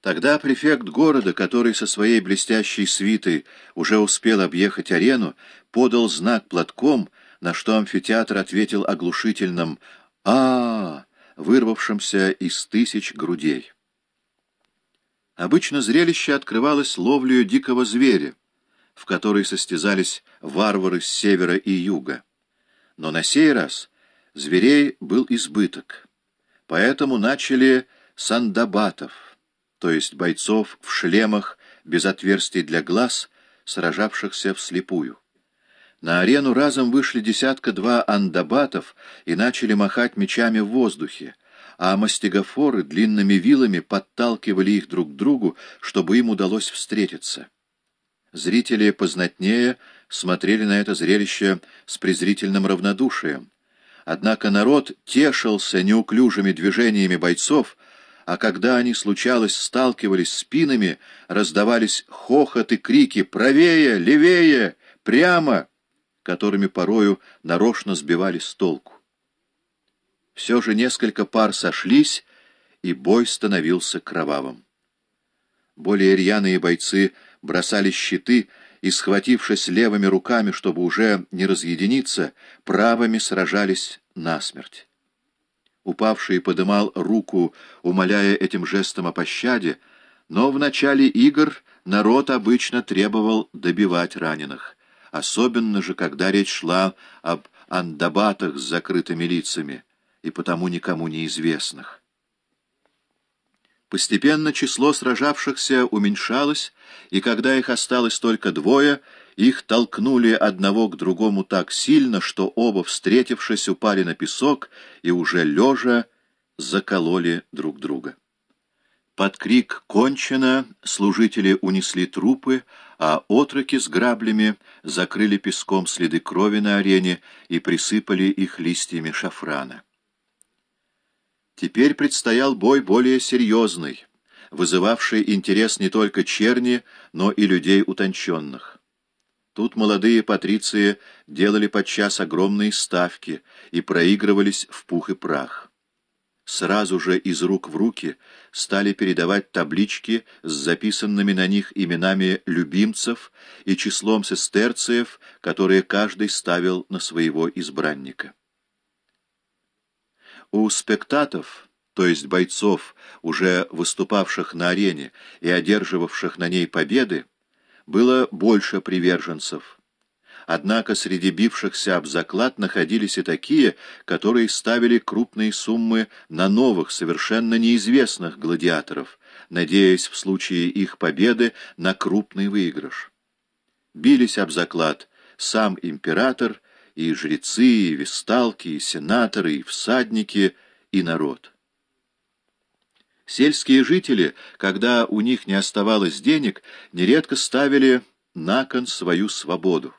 Тогда префект города, который со своей блестящей свитой уже успел объехать арену, подал знак платком, на что амфитеатр ответил оглушительным а, -а, вырвавшимся из тысяч грудей. Обычно зрелище открывалось ловлею дикого зверя, в которой состязались варвары с севера и юга. Но на сей раз зверей был избыток, поэтому начали сандабатов, то есть бойцов в шлемах без отверстий для глаз, сражавшихся вслепую. На арену разом вышли десятка-два андабатов и начали махать мечами в воздухе, а мастигофоры длинными вилами подталкивали их друг к другу, чтобы им удалось встретиться. Зрители познатнее смотрели на это зрелище с презрительным равнодушием. Однако народ тешился неуклюжими движениями бойцов, а когда они, случалось, сталкивались спинами, раздавались хохот и крики «Правее! Левее! Прямо!» которыми порою нарочно сбивали с толку. Все же несколько пар сошлись, и бой становился кровавым. Более рьяные бойцы бросали щиты и, схватившись левыми руками, чтобы уже не разъединиться, правыми сражались насмерть. Упавший подымал руку, умоляя этим жестом о пощаде, но в начале игр народ обычно требовал добивать раненых особенно же, когда речь шла об андабатах с закрытыми лицами и потому никому неизвестных. Постепенно число сражавшихся уменьшалось, и когда их осталось только двое, их толкнули одного к другому так сильно, что оба, встретившись, упали на песок и уже лежа закололи друг друга. Под крик «Кончено!» служители унесли трупы, а отроки с граблями закрыли песком следы крови на арене и присыпали их листьями шафрана. Теперь предстоял бой более серьезный, вызывавший интерес не только черни, но и людей утонченных. Тут молодые патриции делали подчас огромные ставки и проигрывались в пух и прах сразу же из рук в руки стали передавать таблички с записанными на них именами любимцев и числом сестерциев, которые каждый ставил на своего избранника. У спектатов, то есть бойцов, уже выступавших на арене и одерживавших на ней победы, было больше приверженцев – Однако среди бившихся об заклад находились и такие, которые ставили крупные суммы на новых, совершенно неизвестных гладиаторов, надеясь в случае их победы на крупный выигрыш. Бились об заклад сам император, и жрецы, и весталки, и сенаторы, и всадники, и народ. Сельские жители, когда у них не оставалось денег, нередко ставили на кон свою свободу.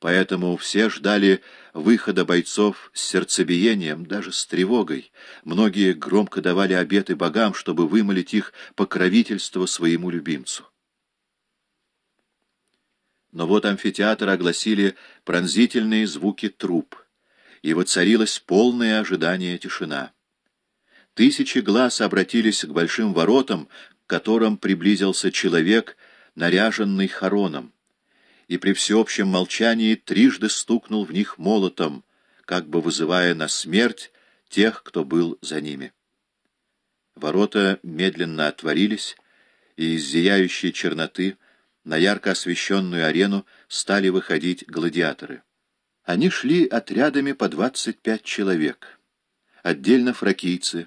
Поэтому все ждали выхода бойцов с сердцебиением, даже с тревогой. Многие громко давали обеты богам, чтобы вымолить их покровительство своему любимцу. Но вот амфитеатр огласили пронзительные звуки труп, и воцарилось полное ожидание тишина. Тысячи глаз обратились к большим воротам, к которым приблизился человек, наряженный хороном и при всеобщем молчании трижды стукнул в них молотом, как бы вызывая на смерть тех, кто был за ними. Ворота медленно отворились, и из зияющей черноты на ярко освещенную арену стали выходить гладиаторы. Они шли отрядами по двадцать пять человек. Отдельно фракийцы,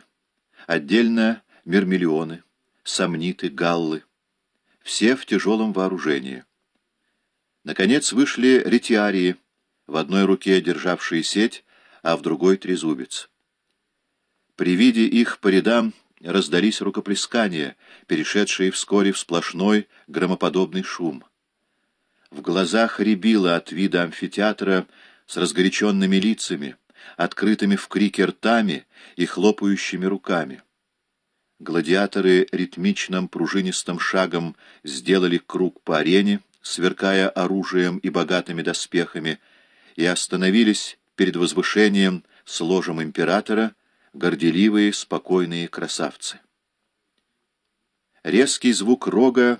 отдельно мирмиллионы, сомниты, галлы. Все в тяжелом вооружении. Наконец вышли ретиарии, в одной руке державшие сеть, а в другой — трезубец. При виде их по рядам раздались рукоплескания, перешедшие вскоре в сплошной громоподобный шум. В глазах рябило от вида амфитеатра с разгоряченными лицами, открытыми в крике ртами и хлопающими руками. Гладиаторы ритмичным пружинистым шагом сделали круг по арене, сверкая оружием и богатыми доспехами, и остановились перед возвышением с ложем императора горделивые, спокойные красавцы. резкий звук рога